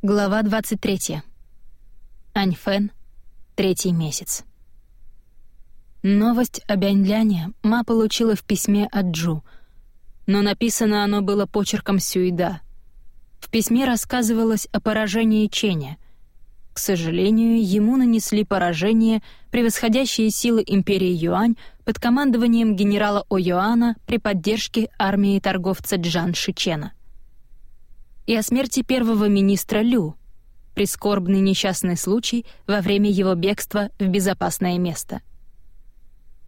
Глава 23. Аньфэн. Третий месяц. Новость о Бяньляне Ма получила в письме от Джу, но написано оно было почерком Сюида. В письме рассказывалось о поражении Ченя. К сожалению, ему нанесли поражение превосходящие силы империи Юань под командованием генерала О Юана при поддержке армии торговца Джан Шичена и о смерти первого министра Лю, прискорбный несчастный случай во время его бегства в безопасное место.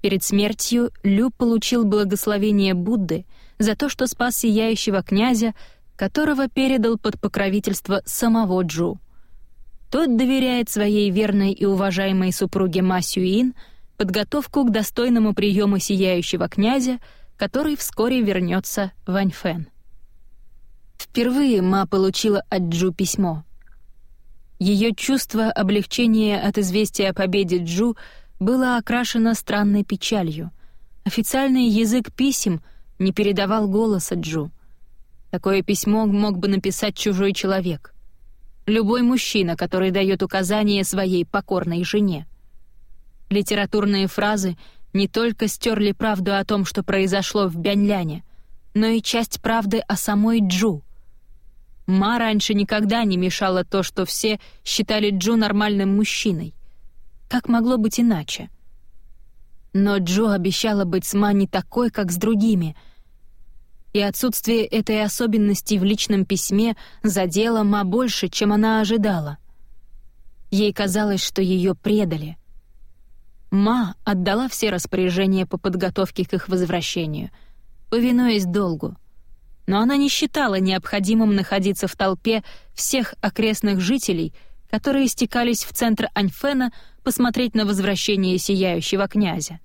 Перед смертью Лю получил благословение Будды за то, что спас сияющего князя, которого передал под покровительство самого Джу. Тот доверяет своей верной и уважаемой супруге Ма Сюин подготовку к достойному приему сияющего князя, который вскоре вернется в Аньфэн. Впервые Ма получила от Джу письмо. Ее чувство облегчения от известия о победе Джу было окрашено странной печалью. Официальный язык писем не передавал голоса Джу. Такое письмо мог бы написать чужой человек. Любой мужчина, который дает указания своей покорной жене. Литературные фразы не только стерли правду о том, что произошло в Бяньляне, но и часть правды о самой Джу — Ма раньше никогда не мешала то, что все считали Джо нормальным мужчиной. Как могло быть иначе? Но Джо обещала быть с Ма не такой, как с другими. И отсутствие этой особенности в личном письме задело Ма больше, чем она ожидала. Ей казалось, что ее предали. Ма отдала все распоряжения по подготовке к их возвращению, повинуясь долгу — но она не считала необходимым находиться в толпе всех окрестных жителей, которые стекались в центр Аньфена посмотреть на возвращение сияющего князя.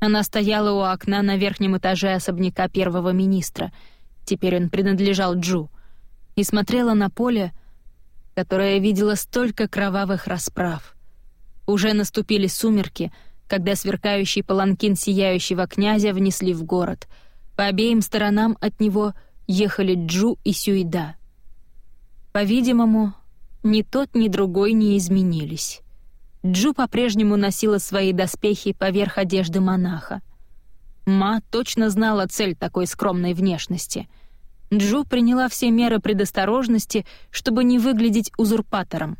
Она стояла у окна на верхнем этаже особняка первого министра, теперь он принадлежал Джу, и смотрела на поле, которое видело столько кровавых расправ. Уже наступили сумерки, когда сверкающий паланкин сияющего князя внесли в город — по обеим сторонам от него ехали Джу и Сюида. По-видимому, ни тот, ни другой не изменились. Джу по-прежнему носила свои доспехи поверх одежды монаха. Ма точно знала цель такой скромной внешности. Джу приняла все меры предосторожности, чтобы не выглядеть узурпатором.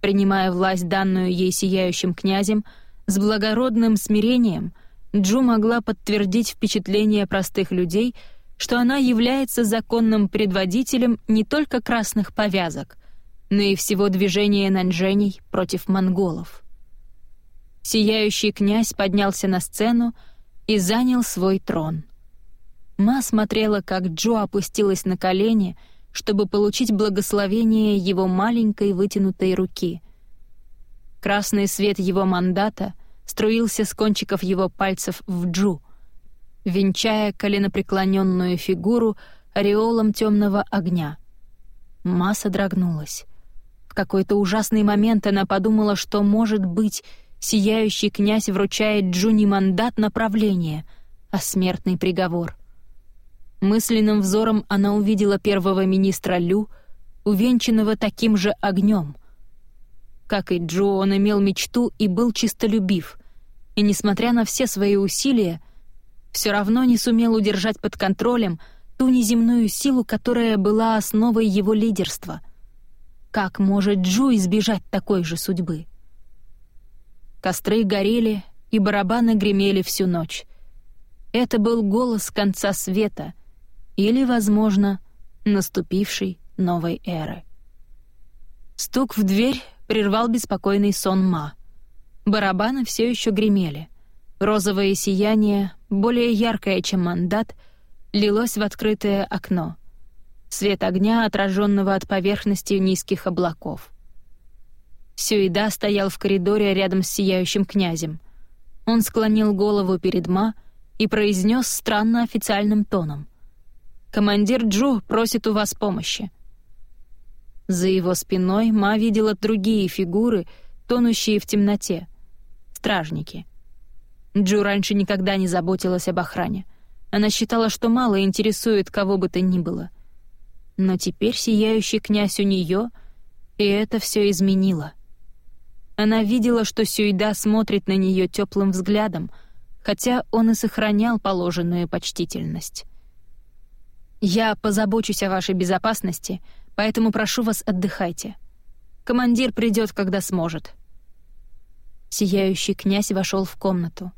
Принимая власть, данную ей сияющим князем, с благородным смирением — Джу могла подтвердить впечатление простых людей, что она является законным предводителем не только красных повязок, но и всего движения нанжений против монголов. Сияющий князь поднялся на сцену и занял свой трон. Ма смотрела, как Джо опустилась на колени, чтобы получить благословение его маленькой вытянутой руки. Красный свет его мандата струился с кончиков его пальцев в джу, венчая коленопреклоненную фигуру ореолом темного огня. Масса дрогнулась. В какой-то ужасный момент она подумала, что, может быть, сияющий князь вручает Джу не мандат направления, а смертный приговор. Мысленным взором она увидела первого министра Лю, увенчанного таким же огнем. Как и Джо, он имел мечту и был чистолюбив и, несмотря на все свои усилия, все равно не сумел удержать под контролем ту неземную силу, которая была основой его лидерства. Как может Джу избежать такой же судьбы? Костры горели, и барабаны гремели всю ночь. Это был голос конца света или, возможно, наступившей новой эры. Стук в дверь прервал беспокойный сон Ма — Барабаны все еще гремели. Розовое сияние, более яркое, чем мандат, лилось в открытое окно. Свет огня, отраженного от поверхности низких облаков. Сюида стоял в коридоре рядом с сияющим князем. Он склонил голову перед Ма и произнес странно официальным тоном. «Командир Джу просит у вас помощи». За его спиной Ма видела другие фигуры, тонущие в темноте стражники. Джу раньше никогда не заботилась об охране. Она считала, что мало интересует кого бы то ни было. Но теперь сияющий князь у нее, и это все изменило. Она видела, что Сюйда смотрит на нее теплым взглядом, хотя он и сохранял положенную почтительность. «Я позабочусь о вашей безопасности, поэтому прошу вас, отдыхайте. Командир придет, когда сможет». Сияющий князь вошел в комнату.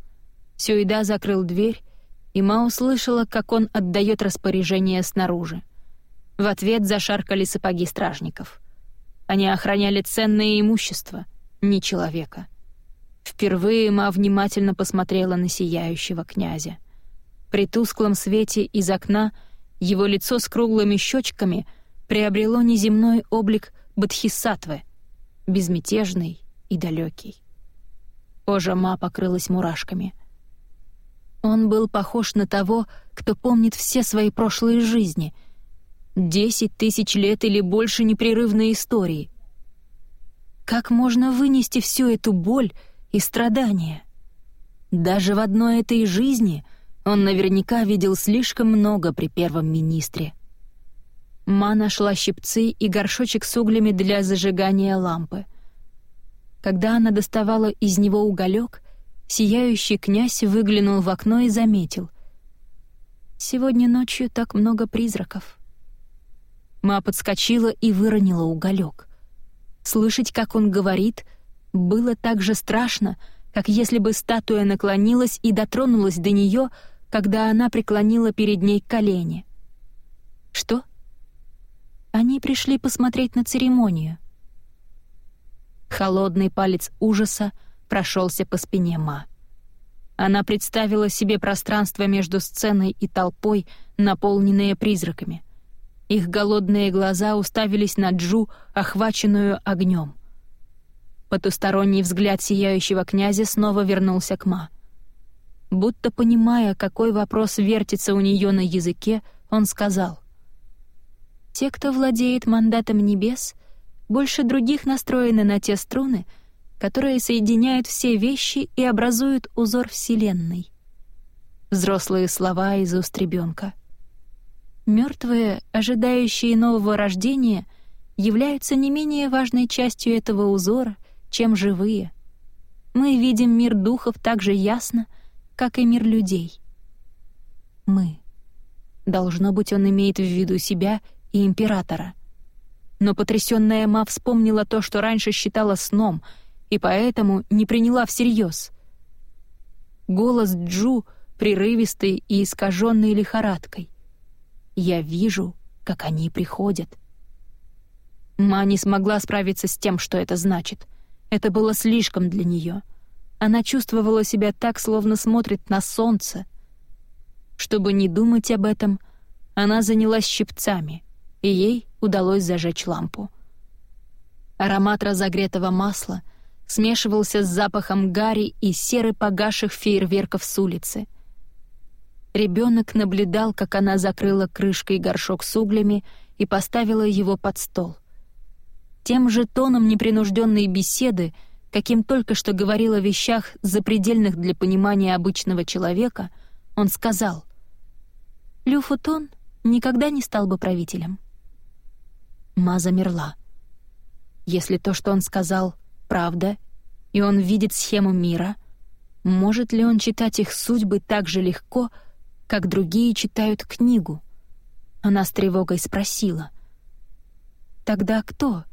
Сюйда закрыл дверь, и Ма услышала, как он отдает распоряжение снаружи. В ответ зашаркали сапоги стражников. Они охраняли ценное имущество, не человека. Впервые Ма внимательно посмотрела на сияющего князя. При тусклом свете из окна его лицо с круглыми щечками приобрело неземной облик Бодхисаттвы, безмятежный и далекий. Кожа Ма покрылась мурашками. Он был похож на того, кто помнит все свои прошлые жизни. Десять тысяч лет или больше непрерывной истории. Как можно вынести всю эту боль и страдания? Даже в одной этой жизни он наверняка видел слишком много при первом министре. Ма нашла щипцы и горшочек с углями для зажигания лампы. Когда она доставала из него уголек, сияющий князь выглянул в окно и заметил. «Сегодня ночью так много призраков». Ма подскочила и выронила уголек. Слышать, как он говорит, было так же страшно, как если бы статуя наклонилась и дотронулась до нее, когда она преклонила перед ней колени. «Что?» Они пришли посмотреть на церемонию. Холодный палец ужаса прошелся по спине Ма. Она представила себе пространство между сценой и толпой, наполненное призраками. Их голодные глаза уставились на Джу, охваченную огнем. Потусторонний взгляд сияющего князя снова вернулся к Ма. Будто понимая, какой вопрос вертится у нее на языке, он сказал. «Те, кто владеет мандатом небес, больше других настроены на те струны, которые соединяют все вещи и образуют узор Вселенной. Взрослые слова из уст ребенка. Мертвые, ожидающие нового рождения, являются не менее важной частью этого узора, чем живые. Мы видим мир духов так же ясно, как и мир людей. Мы. Должно быть, он имеет в виду себя и императора — но потрясённая Ма вспомнила то, что раньше считала сном, и поэтому не приняла всерьез. Голос Джу прерывистый и искаженный лихорадкой. «Я вижу, как они приходят». Ма не смогла справиться с тем, что это значит. Это было слишком для неё. Она чувствовала себя так, словно смотрит на солнце. Чтобы не думать об этом, она занялась щипцами, и ей удалось зажечь лампу. Аромат разогретого масла смешивался с запахом гари и серы погаших фейерверков с улицы. Ребенок наблюдал, как она закрыла крышкой горшок с углями и поставила его под стол. Тем же тоном непринужденной беседы, каким только что говорил о вещах, запредельных для понимания обычного человека, он сказал, «Лю Футон никогда не стал бы правителем». Ма замерла. Если то, что он сказал, правда, и он видит схему мира, может ли он читать их судьбы так же легко, как другие читают книгу? Она с тревогой спросила. «Тогда кто?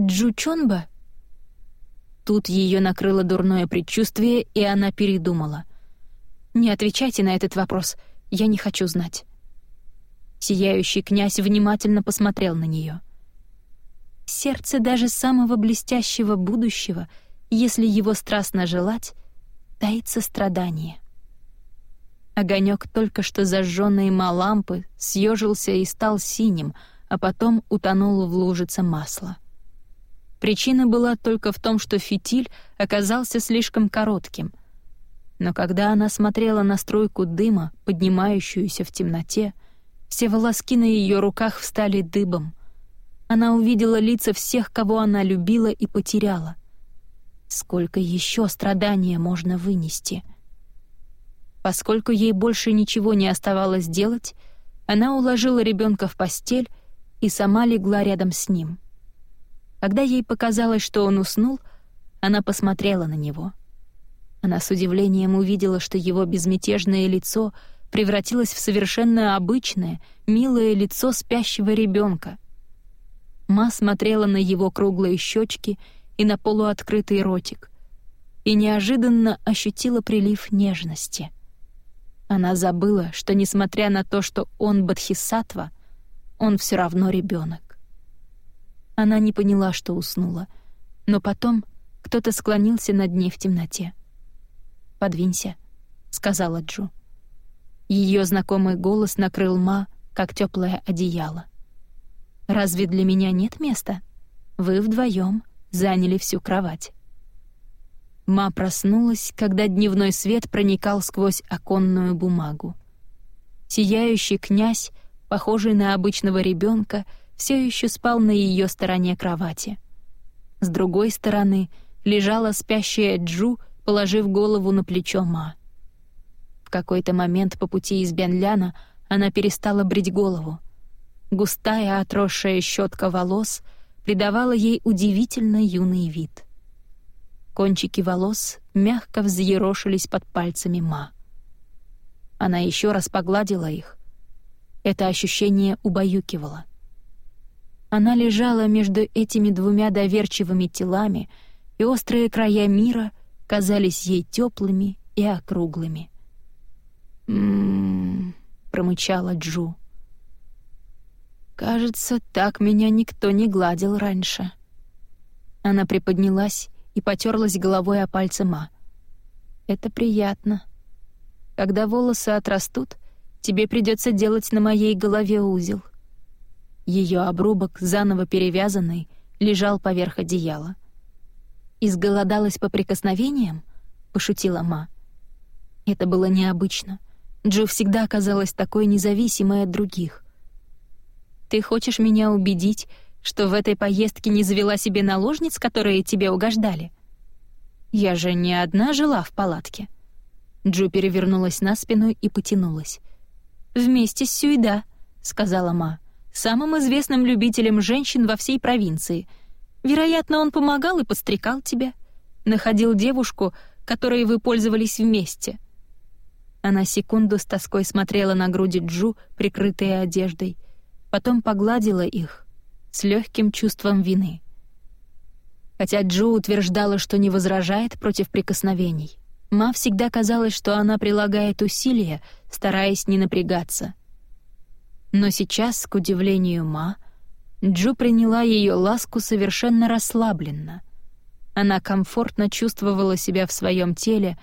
Джу Чонба?» Тут ее накрыло дурное предчувствие, и она передумала. «Не отвечайте на этот вопрос, я не хочу знать». Сияющий князь внимательно посмотрел на нее. Сердце даже самого блестящего будущего, если его страстно желать, таится страдание. Огонек только что зажженной ма лампы съежился и стал синим, а потом утонул в лужице масла. Причина была только в том, что фитиль оказался слишком коротким. Но когда она смотрела на струйку дыма, поднимающуюся в темноте, все волоски на ее руках встали дыбом. Она увидела лица всех, кого она любила и потеряла. Сколько еще страдания можно вынести? Поскольку ей больше ничего не оставалось делать, она уложила ребенка в постель и сама легла рядом с ним. Когда ей показалось, что он уснул, она посмотрела на него. Она с удивлением увидела, что его безмятежное лицо превратилось в совершенно обычное, милое лицо спящего ребенка. Ма смотрела на его круглые щечки и на полуоткрытый ротик и неожиданно ощутила прилив нежности. Она забыла, что, несмотря на то, что он бодхисаттва, он все равно ребенок. Она не поняла, что уснула, но потом кто-то склонился над ней в темноте. «Подвинься», — сказала Джу. Ее знакомый голос накрыл Ма, как теплое одеяло. «Разве для меня нет места? Вы вдвоем заняли всю кровать». Ма проснулась, когда дневной свет проникал сквозь оконную бумагу. Сияющий князь, похожий на обычного ребенка, все еще спал на ее стороне кровати. С другой стороны лежала спящая Джу, положив голову на плечо Ма. В какой-то момент по пути из Бенляна она перестала брить голову. Густая отросшая щетка волос придавала ей удивительно юный вид. Кончики волос мягко взъерошились под пальцами Ма. Она еще раз погладила их. Это ощущение убаюкивало. Она лежала между этими двумя доверчивыми телами, и острые края мира казались ей теплыми и округлыми. «М-м-м», промычала Джу. «Кажется, так меня никто не гладил раньше». Она приподнялась и потерлась головой о пальцы Ма. «Это приятно. Когда волосы отрастут, тебе придется делать на моей голове узел». Ее обрубок, заново перевязанный, лежал поверх одеяла. «Изголодалась по прикосновениям?» — пошутила Ма. Это было необычно. Джо всегда казалась такой независимой от других. «Ты хочешь меня убедить, что в этой поездке не завела себе наложниц, которые тебе угождали? Я же не одна жила в палатке». Джо перевернулась на спину и потянулась. «Вместе с Сюйда», — сказала Ма, «самым известным любителем женщин во всей провинции — Вероятно, он помогал и подстрекал тебя. Находил девушку, которой вы пользовались вместе». Она секунду с тоской смотрела на груди Джу, прикрытые одеждой, потом погладила их с легким чувством вины. Хотя Джу утверждала, что не возражает против прикосновений, Ма всегда казалось, что она прилагает усилия, стараясь не напрягаться. Но сейчас, к удивлению Ма, Джу приняла ее ласку совершенно расслабленно. Она комфортно чувствовала себя в своем теле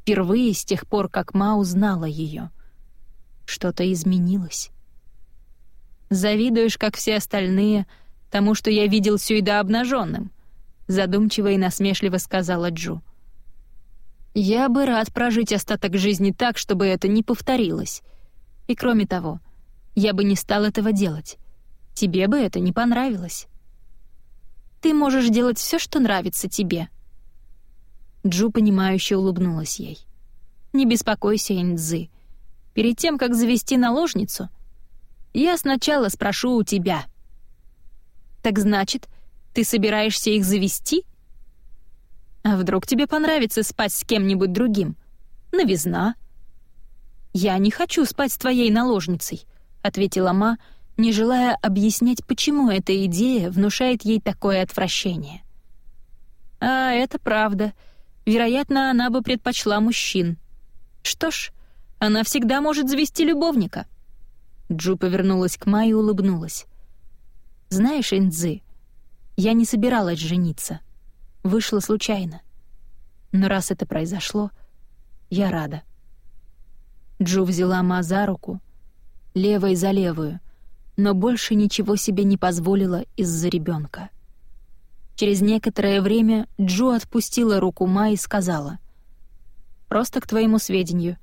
впервые с тех пор, как Ма узнала ее. Что-то изменилось. «Завидуешь, как все остальные, тому, что я видел Сюйда обнаженным», задумчиво и насмешливо сказала Джу. «Я бы рад прожить остаток жизни так, чтобы это не повторилось. И кроме того, я бы не стал этого делать. Тебе бы это не понравилось. Ты можешь делать все, что нравится тебе. Джу понимающе улыбнулась ей. Не беспокойся, Индзы. Перед тем, как завести наложницу, я сначала спрошу у тебя. Так значит, ты собираешься их завести? А вдруг тебе понравится спать с кем-нибудь другим? Новизна. Я не хочу спать с твоей наложницей, ответила Ма, не желая объяснять, почему эта идея внушает ей такое отвращение. А это правда. Вероятно, она бы предпочла мужчин. Что ж, она всегда может завести любовника. Джу повернулась к Май и улыбнулась. «Знаешь, Индзы, я не собиралась жениться. Вышло случайно. Но раз это произошло, я рада». Джу взяла Ма за руку, левой за левую — но больше ничего себе не позволила из-за ребенка. Через некоторое время Джу отпустила руку Ма и сказала, «Просто к твоему сведению.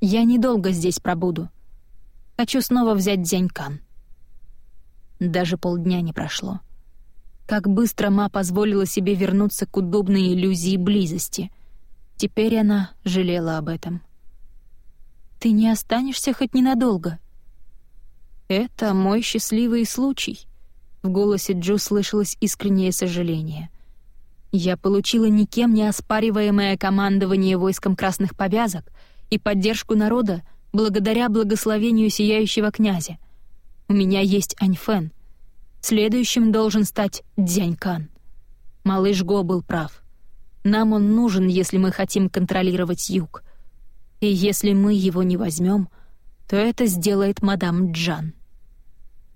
Я недолго здесь пробуду. Хочу снова взять Дзянькан». Даже полдня не прошло. Как быстро Ма позволила себе вернуться к удобной иллюзии близости. Теперь она жалела об этом. «Ты не останешься хоть ненадолго?» «Это мой счастливый случай», — в голосе Джо слышалось искреннее сожаление. «Я получила никем не оспариваемое командование войском красных повязок и поддержку народа благодаря благословению сияющего князя. У меня есть Аньфен. Следующим должен стать Дзянькан. Малыш Го был прав. Нам он нужен, если мы хотим контролировать юг. И если мы его не возьмем, то это сделает мадам Джан.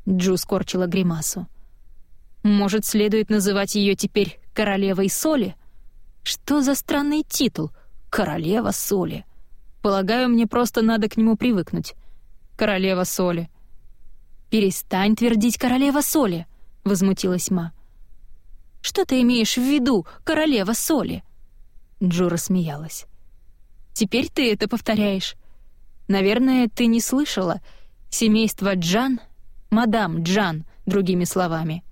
Джу скорчила гримасу. Может, следует называть ее теперь королевой соли? Что за странный титул «Королева соли»? Полагаю, мне просто надо к нему привыкнуть. Королева соли. «Перестань твердить королева соли», — возмутилась Ма. «Что ты имеешь в виду, королева соли?» Джо рассмеялась. «Теперь ты это повторяешь. Наверное, ты не слышала. Семейство Джан, мадам Джан, другими словами,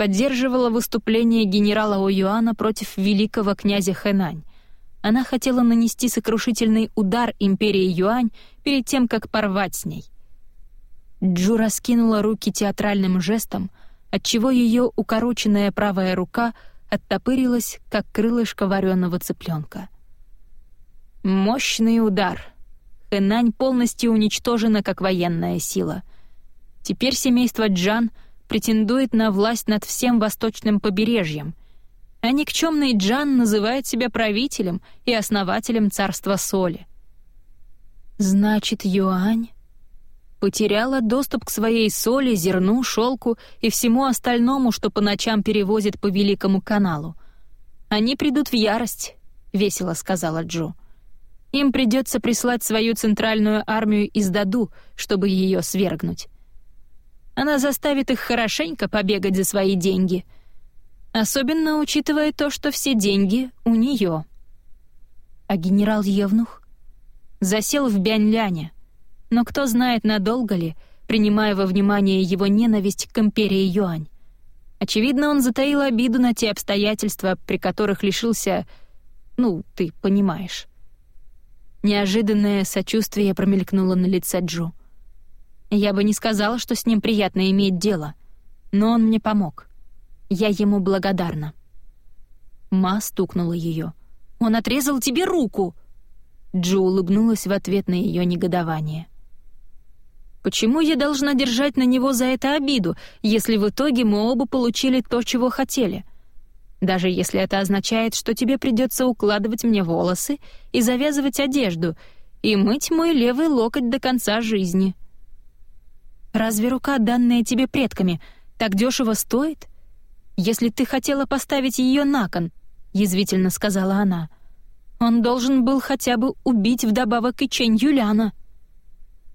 поддерживало выступление генерала Оюана против великого князя Хэнань. Она хотела нанести сокрушительный удар империи Юань перед тем, как порвать с ней. Джу раскинула руки театральным жестом, отчего ее укороченная правая рука оттопырилась, как крылышко вареного цыпленка. Мощный удар. Хэнань полностью уничтожена как военная сила. Теперь семейство Джан претендует на власть над всем восточным побережьем, а никчемный Джан называет себя правителем и основателем царства соли. Значит, Юань потеряла доступ к своей соли, зерну, шелку и всему остальному, что по ночам перевозит по Великому каналу. «Они придут в ярость», — весело сказала Джо. «Им придется прислать свою центральную армию из Даду, чтобы ее свергнуть. Она заставит их хорошенько побегать за свои деньги, особенно учитывая то, что все деньги у нее. А генерал Евнух засел в Бяньляне — но кто знает, надолго ли, принимая во внимание его ненависть к империи Юань. Очевидно, он затаил обиду на те обстоятельства, при которых лишился... Ну, ты понимаешь. Неожиданное сочувствие промелькнуло на лице Джу. Я бы не сказала, что с ним приятно иметь дело, но он мне помог. Я ему благодарна. Ма стукнула ее. «Он отрезал тебе руку!» Джу улыбнулась в ответ на ее негодование. Почему я должна держать на него за это обиду, если в итоге мы оба получили то, чего хотели? Даже если это означает, что тебе придется укладывать мне волосы и завязывать одежду и мыть мой левый локоть до конца жизни. Разве рука, данная тебе предками, так дешево стоит? Если ты хотела поставить ее на кон, язвительно сказала она, он должен был хотя бы убить вдобавок и Чень Юляна.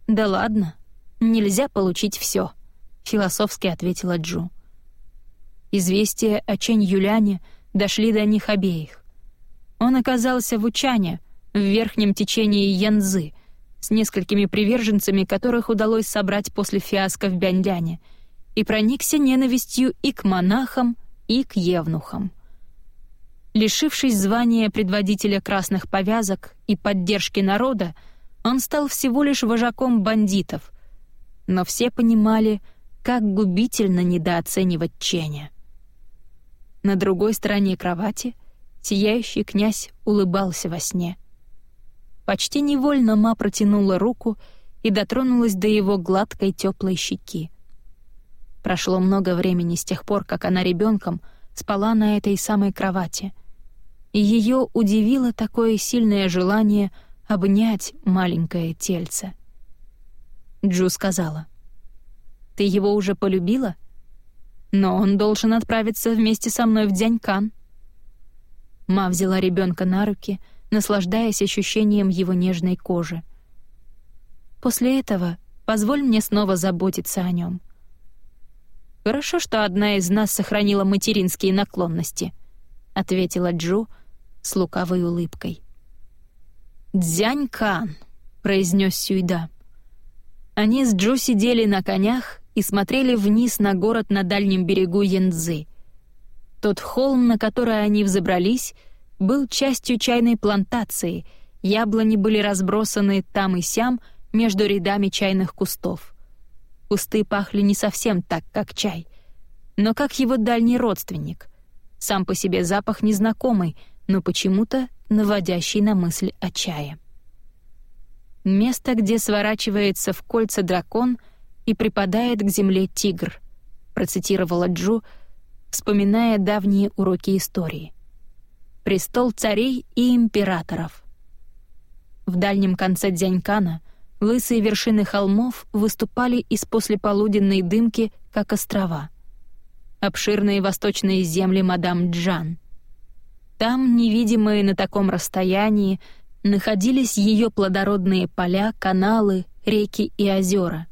Да ладно, нельзя получить все, философски ответила Джу. Известия о Чэнь Юляне дошли до них обеих. Он оказался в Учане, в верхнем течении Янзы, с несколькими приверженцами, которых удалось собрать после фиаско в Бяньляне, и проникся ненавистью и к монахам, и к евнухам. Лишившись звания предводителя красных повязок и поддержки народа, он стал всего лишь вожаком бандитов, но все понимали, как губительно недооценивать Ченя. На другой стороне кровати сияющий князь улыбался во сне. Почти невольно Ма протянула руку и дотронулась до его гладкой теплой щеки. Прошло много времени с тех пор, как она ребенком спала на этой самой кровати, и ее удивило такое сильное желание обнять маленькое тельце — Джу сказала. «Ты его уже полюбила? Но он должен отправиться вместе со мной в Дзянькан». Ма взяла ребенка на руки, наслаждаясь ощущением его нежной кожи. «После этого позволь мне снова заботиться о нем. «Хорошо, что одна из нас сохранила материнские наклонности», — ответила Джу с лукавой улыбкой. «Дзянькан», — произнес Сюйда. Они с Джо сидели на конях и смотрели вниз на город на дальнем берегу Янцзы. Тот холм, на который они взобрались, был частью чайной плантации, яблони были разбросаны там и сям между рядами чайных кустов. Кусты пахли не совсем так, как чай, но как его дальний родственник. Сам по себе запах незнакомый, но почему-то наводящий на мысль о чае. Место, где сворачивается в кольца дракон и припадает к земле тигр, процитировала Джу, вспоминая давние уроки истории. Престол царей и императоров. В дальнем конце Дзянькана лысые вершины холмов выступали из послеполуденной дымки, как острова. Обширные восточные земли мадам Джан. Там, невидимые на таком расстоянии, находились ее плодородные поля, каналы, реки и озера.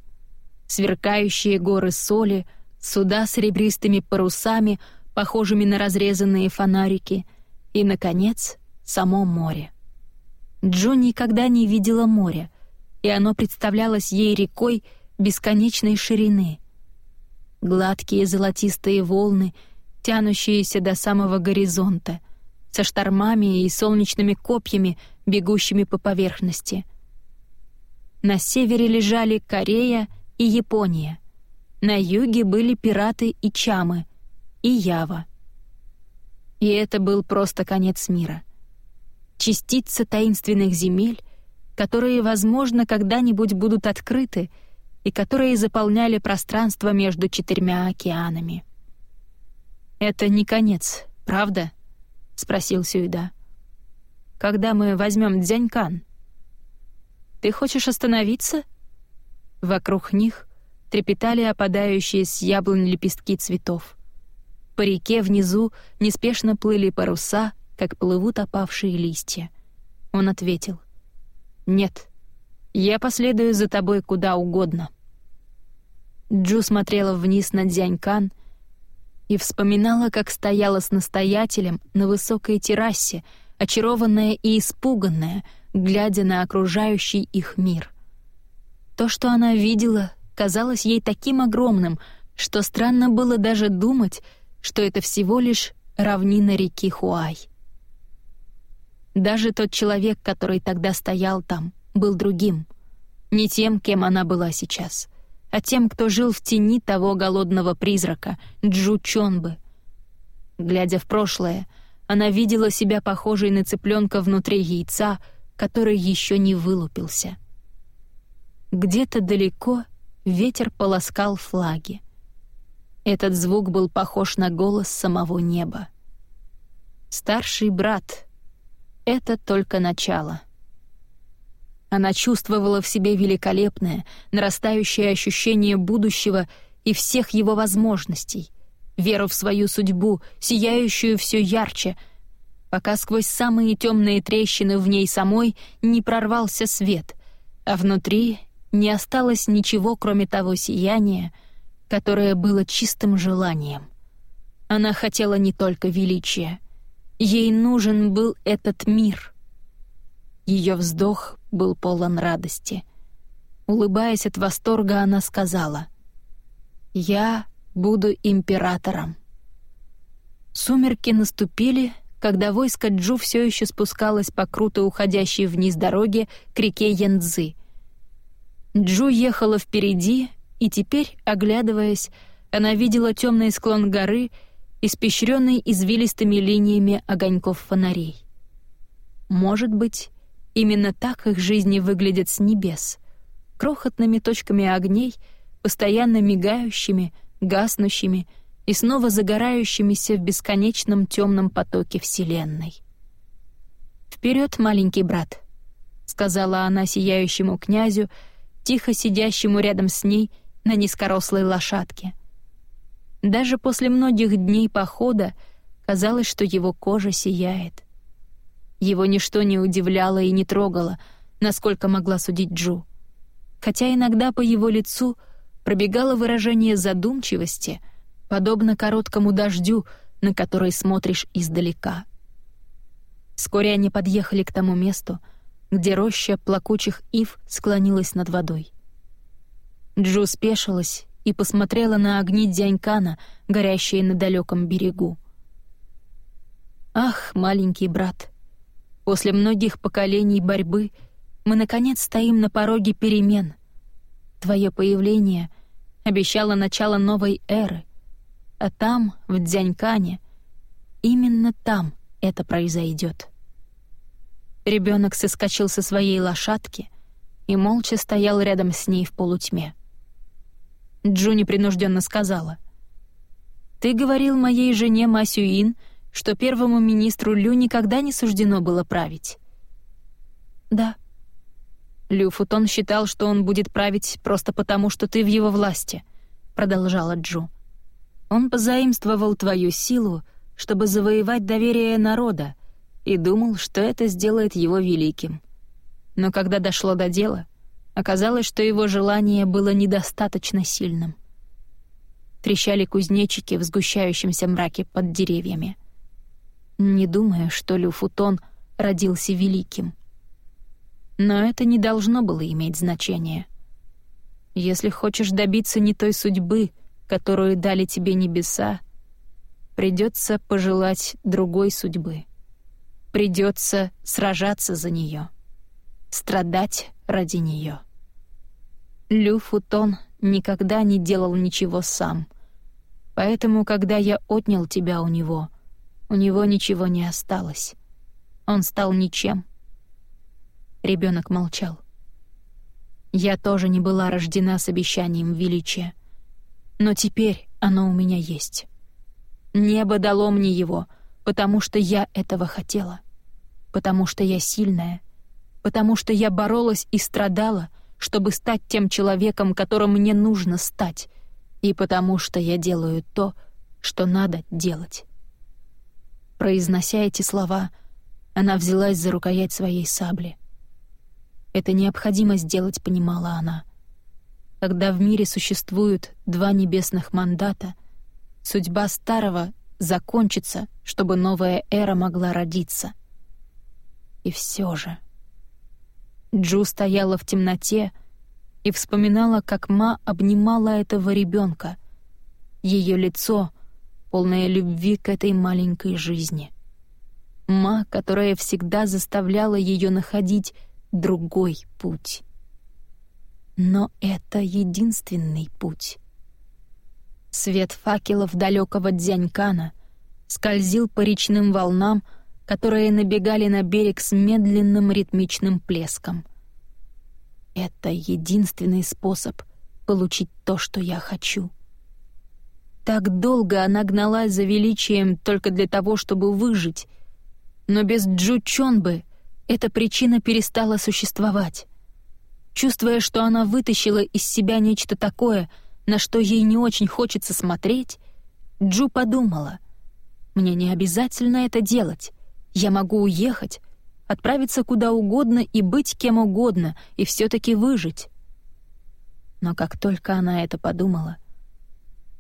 Сверкающие горы соли, суда с ребристыми парусами, похожими на разрезанные фонарики, и, наконец, само море. Джо никогда не видела моря, и оно представлялось ей рекой бесконечной ширины. Гладкие золотистые волны, тянущиеся до самого горизонта, со штормами и солнечными копьями, бегущими по поверхности. На севере лежали Корея и Япония. На юге были пираты и чамы, и Ява. И это был просто конец мира. Частица таинственных земель, которые, возможно, когда-нибудь будут открыты и которые заполняли пространство между четырьмя океанами. «Это не конец, правда?» — спросил Сюйда. «Когда мы возьмем Дзянькан?» «Ты хочешь остановиться?» Вокруг них трепетали опадающие с яблонь лепестки цветов. По реке внизу неспешно плыли паруса, как плывут опавшие листья. Он ответил. «Нет, я последую за тобой куда угодно». Джу смотрела вниз на Дзянькан и вспоминала, как стояла с настоятелем на высокой террасе, очарованная и испуганная, глядя на окружающий их мир. То, что она видела, казалось ей таким огромным, что странно было даже думать, что это всего лишь равнина реки Хуай. Даже тот человек, который тогда стоял там, был другим. Не тем, кем она была сейчас, а тем, кто жил в тени того голодного призрака, Джу Чонбы. Глядя в прошлое, она видела себя похожей на цыпленка внутри яйца, который еще не вылупился — где-то далеко ветер полоскал флаги. Этот звук был похож на голос самого неба. «Старший брат — это только начало». Она чувствовала в себе великолепное, нарастающее ощущение будущего и всех его возможностей, веру в свою судьбу, сияющую все ярче, пока сквозь самые темные трещины в ней самой не прорвался свет, а внутри не осталось ничего, кроме того сияния, которое было чистым желанием. Она хотела не только величия. Ей нужен был этот мир. Ее вздох был полон радости. Улыбаясь от восторга, она сказала, «Я буду императором». Сумерки наступили, когда войско Джу все еще спускалось по круто уходящей вниз дороге к реке Янцзы — Джу ехала впереди, и теперь, оглядываясь, она видела темный склон горы, испещренный извилистыми линиями огоньков фонарей. Может быть, именно так их жизни выглядят с небес, крохотными точками огней, постоянно мигающими, гаснущими и снова загорающимися в бесконечном темном потоке Вселенной. Вперед, маленький брат», — сказала она сияющему князю, — тихо сидящему рядом с ней на низкорослой лошадке. Даже после многих дней похода казалось, что его кожа сияет. Его ничто не удивляло и не трогало, насколько могла судить Джу. Хотя иногда по его лицу пробегало выражение задумчивости, подобно короткому дождю, на который смотришь издалека. Вскоре они подъехали к тому месту, где роща плакучих ив склонилась над водой. Джу спешилась и посмотрела на огни Дзянькана, горящие на далеком берегу. «Ах, маленький брат, после многих поколений борьбы мы, наконец, стоим на пороге перемен. Твое появление обещала начало новой эры. А там, в Дзянькане, именно там это произойдет. Ребенок соскочил со своей лошадки и молча стоял рядом с ней в полутьме. Джу непринужденно сказала. «Ты говорил моей жене Масюин, что первому министру Лю никогда не суждено было править». «Да». «Лю Футон считал, что он будет править просто потому, что ты в его власти», — продолжала Джу. «Он позаимствовал твою силу, чтобы завоевать доверие народа, и думал, что это сделает его великим. Но когда дошло до дела, оказалось, что его желание было недостаточно сильным. Трещали кузнечики в сгущающемся мраке под деревьями. Не думаю, что Люфутон родился великим. Но это не должно было иметь значения. Если хочешь добиться не той судьбы, которую дали тебе небеса, придется пожелать другой судьбы. Придется сражаться за нее, страдать ради нее. Лю Футон никогда не делал ничего сам, поэтому, когда я отнял тебя у него, у него ничего не осталось. Он стал ничем. Ребенок молчал. Я тоже не была рождена с обещанием величия, но теперь оно у меня есть. Небо дало мне его — потому что я этого хотела, потому что я сильная, потому что я боролась и страдала, чтобы стать тем человеком, которым мне нужно стать, и потому что я делаю то, что надо делать. Произнося эти слова, она взялась за рукоять своей сабли. Это необходимо сделать, понимала она. Когда в мире существуют два небесных мандата, судьба старого закончится, чтобы новая эра могла родиться. И все же... Джу стояла в темноте и вспоминала, как Ма обнимала этого ребенка, ее лицо, полное любви к этой маленькой жизни. Ма, которая всегда заставляла ее находить другой путь. Но это единственный путь. Свет факелов далекого Дзянькана скользил по речным волнам, которые набегали на берег с медленным ритмичным плеском. Это единственный способ получить то, что я хочу. Так долго она гналась за величием только для того, чтобы выжить, но без Джу Чонбы эта причина перестала существовать. Чувствуя, что она вытащила из себя нечто такое — на что ей не очень хочется смотреть, Джу подумала. «Мне не обязательно это делать. Я могу уехать, отправиться куда угодно и быть кем угодно, и все таки выжить». Но как только она это подумала,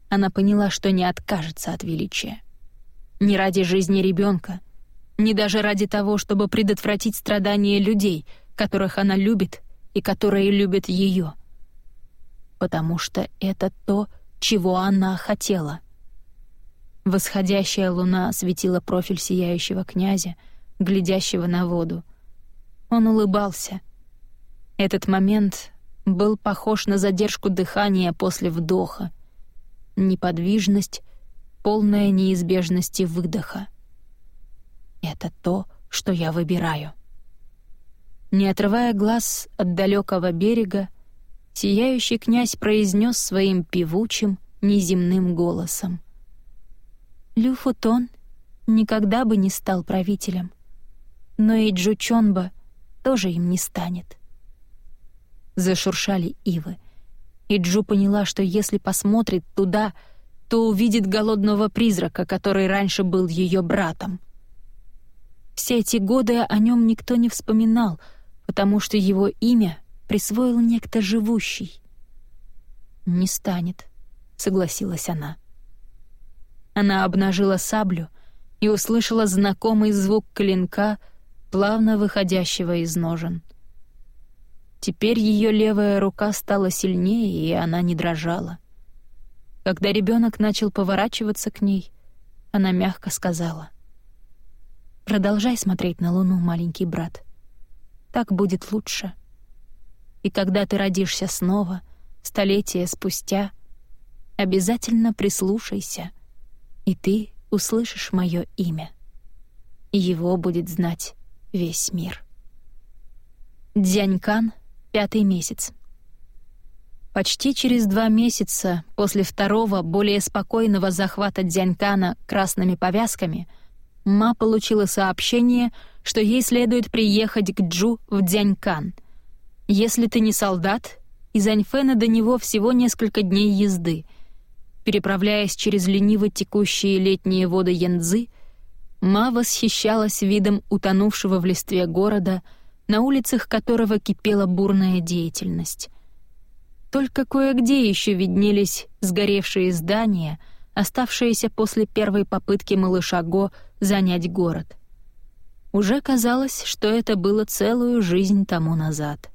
она поняла, что не откажется от величия. Не ради жизни ребенка, не даже ради того, чтобы предотвратить страдания людей, которых она любит и которые любят ее — потому что это то, чего она хотела. Восходящая луна осветила профиль сияющего князя, глядящего на воду. Он улыбался. Этот момент был похож на задержку дыхания после вдоха. Неподвижность, полная неизбежности выдоха. Это то, что я выбираю. Не отрывая глаз от далекого берега, сияющий князь произнес своим певучим, неземным голосом. Лю Футон никогда бы не стал правителем, но и Джучонба тоже им не станет. Зашуршали ивы, и Джу поняла, что если посмотрит туда, то увидит голодного призрака, который раньше был ее братом. Все эти годы о нем никто не вспоминал, потому что его имя присвоил некто живущий. «Не станет», — согласилась она. Она обнажила саблю и услышала знакомый звук клинка, плавно выходящего из ножен. Теперь ее левая рука стала сильнее, и она не дрожала. Когда ребенок начал поворачиваться к ней, она мягко сказала. «Продолжай смотреть на Луну, маленький брат. Так будет лучше». И когда ты родишься снова, столетия спустя, обязательно прислушайся, и ты услышишь мое имя. Его будет знать весь мир. Дзянькан, пятый месяц. Почти через два месяца после второго, более спокойного захвата Дзянькана красными повязками, Ма получила сообщение, что ей следует приехать к Джу в Дзянькан. Если ты не солдат, из Аньфэна до него всего несколько дней езды. Переправляясь через лениво текущие летние воды Янцзы, Ма восхищалась видом утонувшего в листве города, на улицах которого кипела бурная деятельность. Только кое-где еще виднелись сгоревшие здания, оставшиеся после первой попытки малыша Го занять город. Уже казалось, что это было целую жизнь тому назад.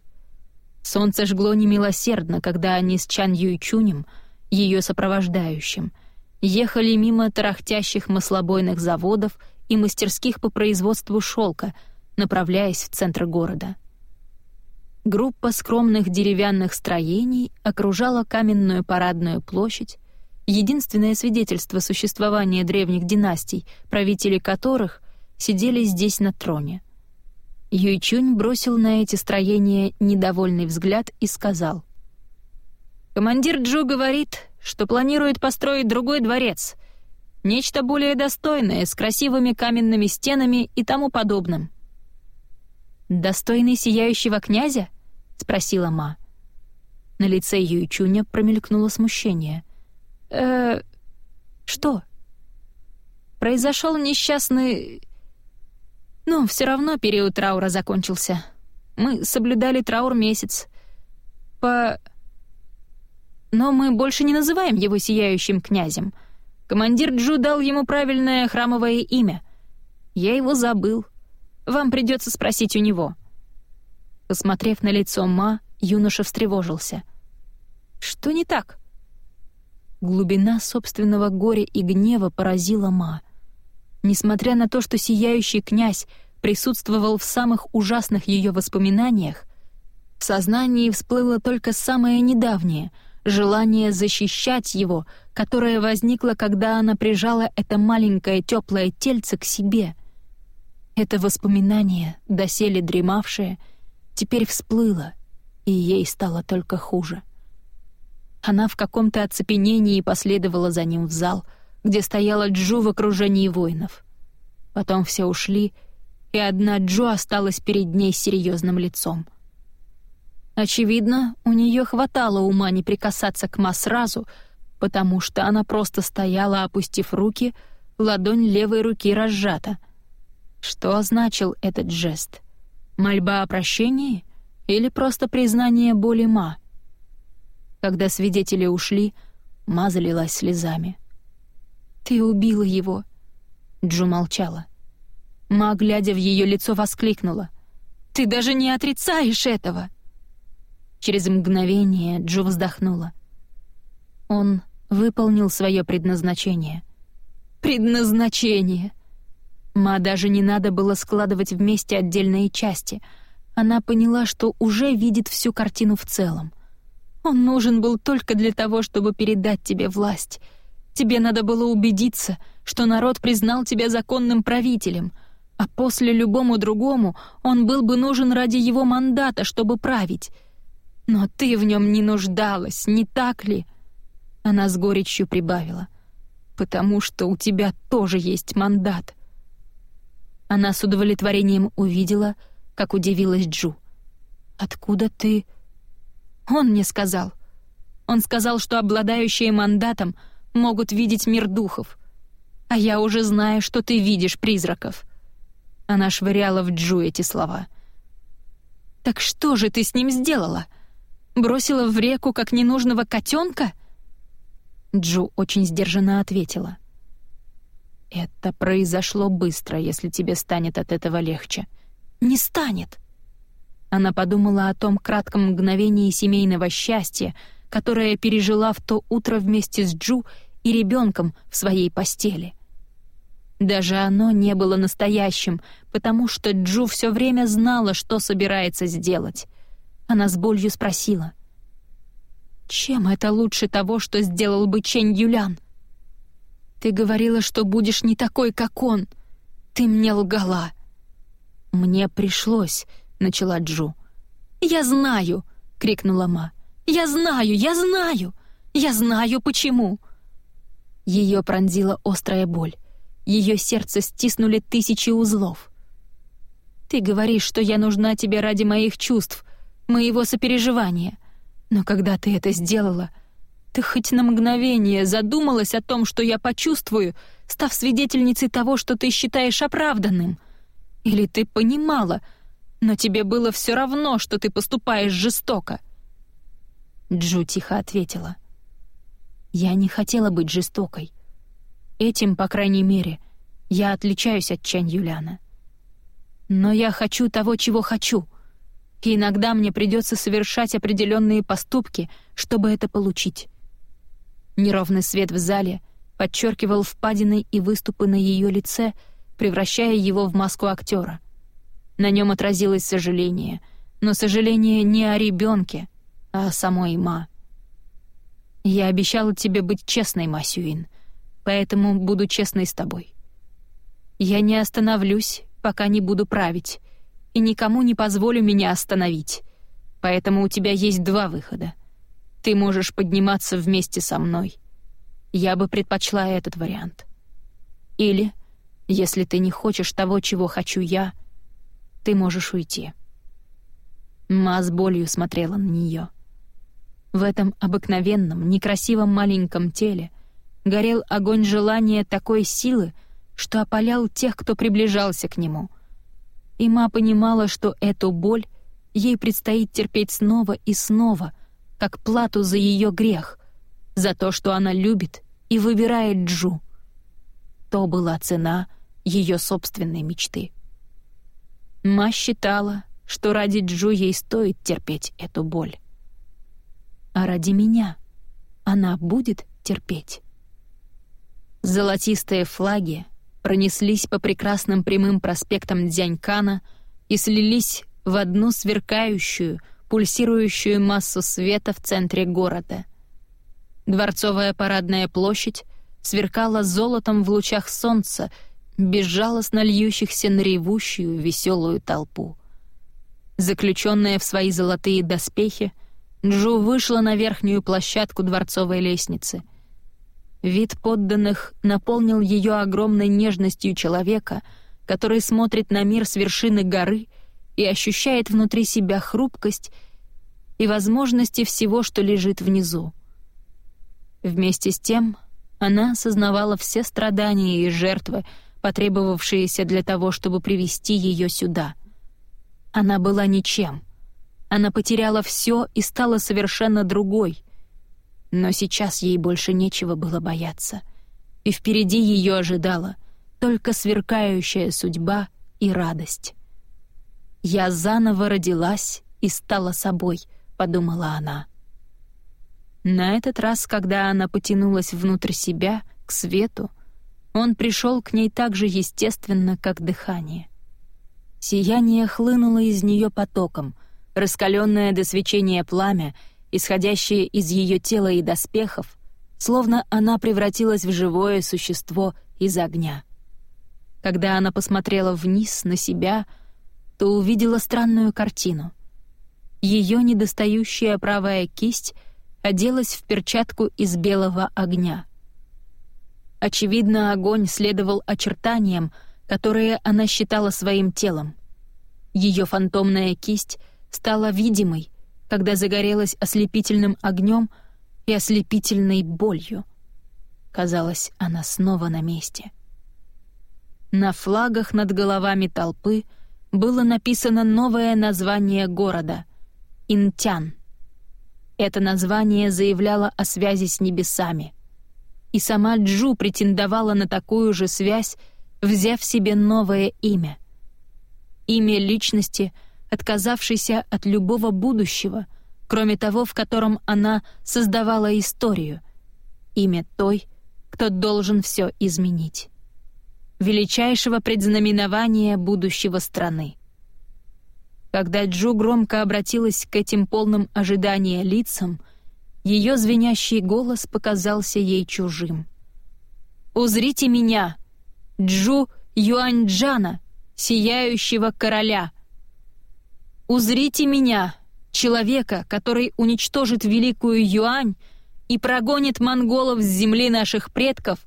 Солнце жгло немилосердно, когда они с Чан Юйчунем, ее сопровождающим, ехали мимо тарахтящих маслобойных заводов и мастерских по производству шелка, направляясь в центр города — Группа скромных деревянных строений окружала каменную парадную площадь, единственное свидетельство существования древних династий, правители которых сидели здесь на троне. Юйчунь бросил на эти строения недовольный взгляд и сказал. «Командир Джу говорит, что планирует построить другой дворец, нечто более достойное, с красивыми каменными стенами и тому подобным». «Достойный сияющего князя?» — спросила Ма. На лице Юйчуня промелькнуло смущение. «Э... что?» «Произошел несчастный...» «Ну, все равно период траура закончился. Мы соблюдали траур месяц. По... Но мы больше не называем его сияющим князем. Командир Джу дал ему правильное храмовое имя. Я его забыл. Вам придется спросить у него». Посмотрев на лицо Ма, юноша встревожился. «Что не так?» Глубина собственного горя и гнева поразила Ма. Несмотря на то, что сияющий князь присутствовал в самых ужасных ее воспоминаниях, в сознании всплыло только самое недавнее — желание защищать его, которое возникло, когда она прижала это маленькое теплое тельце к себе. Это воспоминание, доселе дремавшее — теперь всплыла, и ей стало только хуже. Она в каком-то оцепенении последовала за ним в зал, где стояла Джу в окружении воинов. Потом все ушли, и одна Джу осталась перед ней серьезным лицом. Очевидно, у нее хватало ума не прикасаться к Ма сразу, потому что она просто стояла, опустив руки, ладонь левой руки разжата. Что означал этот жест — Мольба о прощении или просто признание боли Ма? Когда свидетели ушли, Ма залилась слезами. «Ты убила его!» Джу молчала. Ма, глядя в ее лицо, воскликнула. «Ты даже не отрицаешь этого!» Через мгновение Джу вздохнула. Он выполнил свое предназначение. «Предназначение!» Ма даже не надо было складывать вместе отдельные части. Она поняла, что уже видит всю картину в целом. Он нужен был только для того, чтобы передать тебе власть. Тебе надо было убедиться, что народ признал тебя законным правителем, а после любому другому он был бы нужен ради его мандата, чтобы править. Но ты в нем не нуждалась, не так ли? Она с горечью прибавила. «Потому что у тебя тоже есть мандат. Она с удовлетворением увидела, как удивилась Джу. «Откуда ты...» «Он мне сказал. Он сказал, что обладающие мандатом могут видеть мир духов. А я уже знаю, что ты видишь призраков». Она швыряла в Джу эти слова. «Так что же ты с ним сделала? Бросила в реку, как ненужного котенка?» Джу очень сдержанно ответила — это произошло быстро, если тебе станет от этого легче. Не станет. Она подумала о том кратком мгновении семейного счастья, которое пережила в то утро вместе с Джу и ребенком в своей постели. Даже оно не было настоящим, потому что Джу все время знала, что собирается сделать. Она с болью спросила. Чем это лучше того, что сделал бы Чэнь Юлян? Ты говорила, что будешь не такой, как он. Ты мне лгала. Мне пришлось, начала Джу. Я знаю, крикнула Ма. Я знаю, я знаю. Я знаю почему. Ее пронзила острая боль. Ее сердце стиснули тысячи узлов. Ты говоришь, что я нужна тебе ради моих чувств, моего сопереживания. Но когда ты это сделала, ты хоть на мгновение задумалась о том, что я почувствую, став свидетельницей того, что ты считаешь оправданным? Или ты понимала, но тебе было все равно, что ты поступаешь жестоко?» Джу тихо ответила. «Я не хотела быть жестокой. Этим, по крайней мере, я отличаюсь от Чань Юляна. Но я хочу того, чего хочу — и иногда мне придется совершать определенные поступки, чтобы это получить. Неровный свет в зале подчеркивал впадины и выступы на ее лице, превращая его в маску актера. На нем отразилось сожаление, но сожаление не о ребенке, а о самой Ма. «Я обещала тебе быть честной, Масюин, поэтому буду честной с тобой. Я не остановлюсь, пока не буду править, и никому не позволю меня остановить. Поэтому у тебя есть два выхода. Ты можешь подниматься вместе со мной. Я бы предпочла этот вариант. Или, если ты не хочешь того, чего хочу я, ты можешь уйти. Ма с болью смотрела на нее. В этом обыкновенном, некрасивом маленьком теле горел огонь желания такой силы, что опалял тех, кто приближался к нему — и Ма понимала, что эту боль ей предстоит терпеть снова и снова, как плату за ее грех, за то, что она любит и выбирает Джу. То была цена ее собственной мечты. Ма считала, что ради Джу ей стоит терпеть эту боль. А ради меня она будет терпеть. Золотистые флаги пронеслись по прекрасным прямым проспектам Дзянькана и слились в одну сверкающую, пульсирующую массу света в центре города. Дворцовая парадная площадь сверкала золотом в лучах солнца, безжалостно льющихся на ревущую, веселую толпу. Заключенная в свои золотые доспехи, Джу вышла на верхнюю площадку дворцовой лестницы — Вид подданных наполнил ее огромной нежностью человека, который смотрит на мир с вершины горы и ощущает внутри себя хрупкость и возможности всего, что лежит внизу. Вместе с тем она осознавала все страдания и жертвы, потребовавшиеся для того, чтобы привести ее сюда. Она была ничем. Она потеряла все и стала совершенно другой — но сейчас ей больше нечего было бояться. И впереди ее ожидала только сверкающая судьба и радость. «Я заново родилась и стала собой», — подумала она. На этот раз, когда она потянулась внутрь себя, к свету, он пришел к ней так же естественно, как дыхание. Сияние хлынуло из нее потоком, раскаленное до свечения пламя — исходящее из ее тела и доспехов, словно она превратилась в живое существо из огня. Когда она посмотрела вниз на себя, то увидела странную картину. Ее недостающая правая кисть оделась в перчатку из белого огня. Очевидно, огонь следовал очертаниям, которые она считала своим телом. Ее фантомная кисть стала видимой — когда загорелась ослепительным огнем и ослепительной болью. Казалось, она снова на месте. На флагах над головами толпы было написано новое название города — Интян. Это название заявляло о связи с небесами. И сама Джу претендовала на такую же связь, взяв себе новое имя. Имя личности — отказавшейся от любого будущего, кроме того, в котором она создавала историю, имя той, кто должен все изменить. Величайшего предзнаменования будущего страны. Когда Джу громко обратилась к этим полным ожидания лицам, ее звенящий голос показался ей чужим. «Узрите меня, Джу Юаньджана, сияющего короля! Узрите меня, человека, который уничтожит великую Юань и прогонит монголов с земли наших предков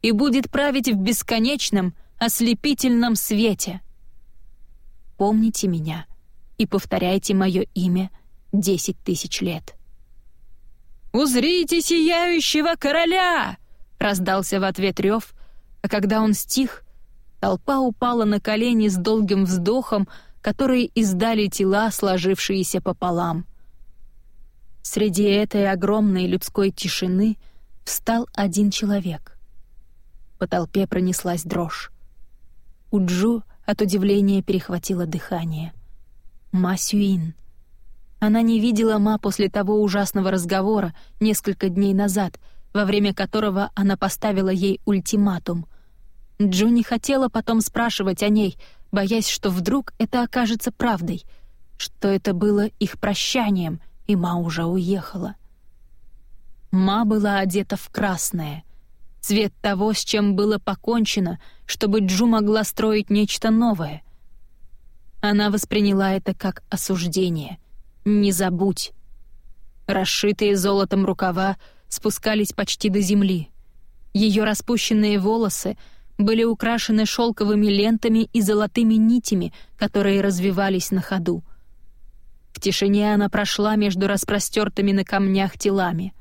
и будет править в бесконечном, ослепительном свете. Помните меня и повторяйте мое имя десять тысяч лет. «Узрите сияющего короля!» — раздался в ответ рев, а когда он стих, толпа упала на колени с долгим вздохом, который издали тела, сложившиеся пополам. Среди этой огромной людской тишины встал один человек. По толпе пронеслась дрожь. У Джу от удивления перехватило дыхание. Ма Сюин. Она не видела Ма после того ужасного разговора несколько дней назад, во время которого она поставила ей ультиматум. Джу не хотела потом спрашивать о ней, боясь, что вдруг это окажется правдой, что это было их прощанием, и Ма уже уехала. Ма была одета в красное, цвет того, с чем было покончено, чтобы Джу могла строить нечто новое. Она восприняла это как осуждение. «Не забудь». Расшитые золотом рукава спускались почти до земли. Ее распущенные волосы были украшены шелковыми лентами и золотыми нитями, которые развивались на ходу. В тишине она прошла между распростертыми на камнях телами.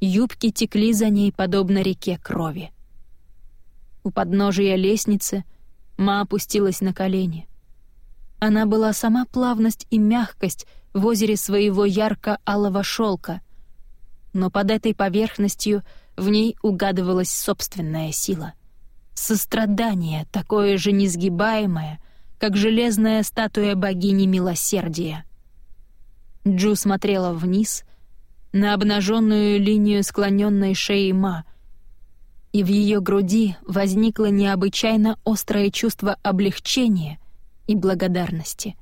Юбки текли за ней, подобно реке крови. У подножия лестницы Ма опустилась на колени. Она была сама плавность и мягкость в озере своего ярко-алого шелка, но под этой поверхностью в ней угадывалась собственная сила. Сострадание, такое же несгибаемое, как железная статуя богини милосердия. Джу смотрела вниз — на обнаженную линию склоненной шеи Ма, и в ее груди возникло необычайно острое чувство облегчения и благодарности.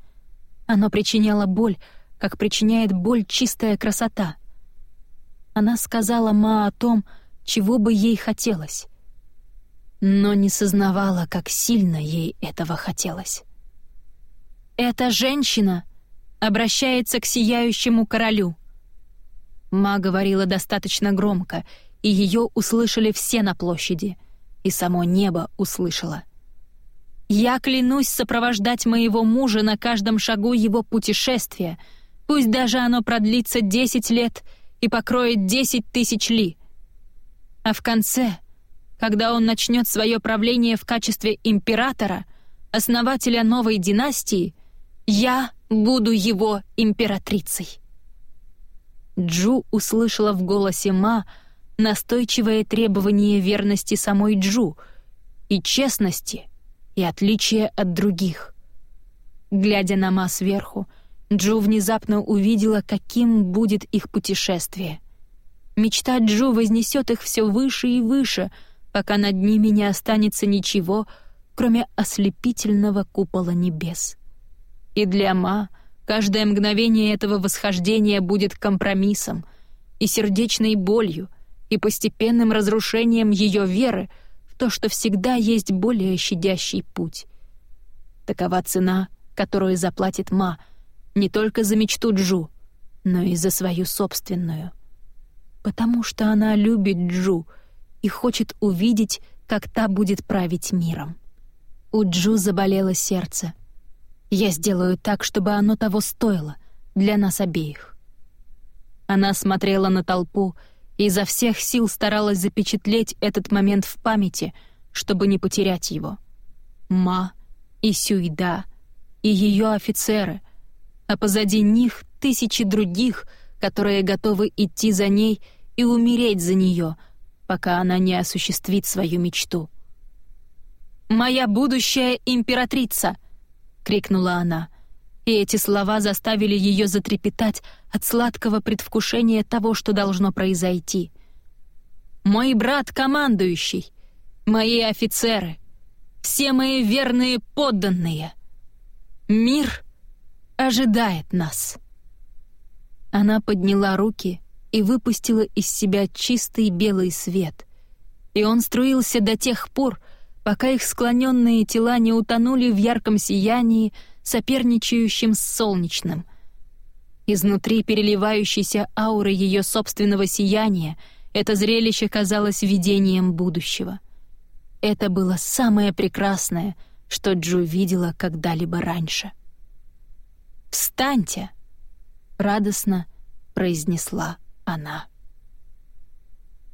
Оно причиняло боль, как причиняет боль чистая красота. Она сказала Ма о том, чего бы ей хотелось, но не сознавала, как сильно ей этого хотелось. «Эта женщина обращается к сияющему королю», Ма говорила достаточно громко, и ее услышали все на площади, и само небо услышало. «Я клянусь сопровождать моего мужа на каждом шагу его путешествия, пусть даже оно продлится десять лет и покроет десять тысяч ли. А в конце, когда он начнет свое правление в качестве императора, основателя новой династии, я буду его императрицей». Джу услышала в голосе Ма настойчивое требование верности самой Джу и честности, и отличия от других. Глядя на Ма сверху, Джу внезапно увидела, каким будет их путешествие. Мечта Джу вознесет их все выше и выше, пока над ними не останется ничего, кроме ослепительного купола небес. И для Ма — Каждое мгновение этого восхождения будет компромиссом и сердечной болью, и постепенным разрушением ее веры в то, что всегда есть более щадящий путь. Такова цена, которую заплатит Ма, не только за мечту Джу, но и за свою собственную. Потому что она любит Джу и хочет увидеть, как та будет править миром. У Джу заболело сердце — я сделаю так, чтобы оно того стоило, для нас обеих». Она смотрела на толпу и изо всех сил старалась запечатлеть этот момент в памяти, чтобы не потерять его. Ма и Сюйда, и ее офицеры, а позади них тысячи других, которые готовы идти за ней и умереть за нее, пока она не осуществит свою мечту. «Моя будущая императрица!» крикнула она. И эти слова заставили ее затрепетать от сладкого предвкушения того, что должно произойти. «Мой брат командующий, мои офицеры, все мои верные подданные. Мир ожидает нас». Она подняла руки и выпустила из себя чистый белый свет. И он струился до тех пор, пока их склоненные тела не утонули в ярком сиянии, соперничающем с солнечным. Изнутри переливающейся ауры ее собственного сияния это зрелище казалось видением будущего. Это было самое прекрасное, что Джу видела когда-либо раньше. «Встаньте!» — радостно произнесла она.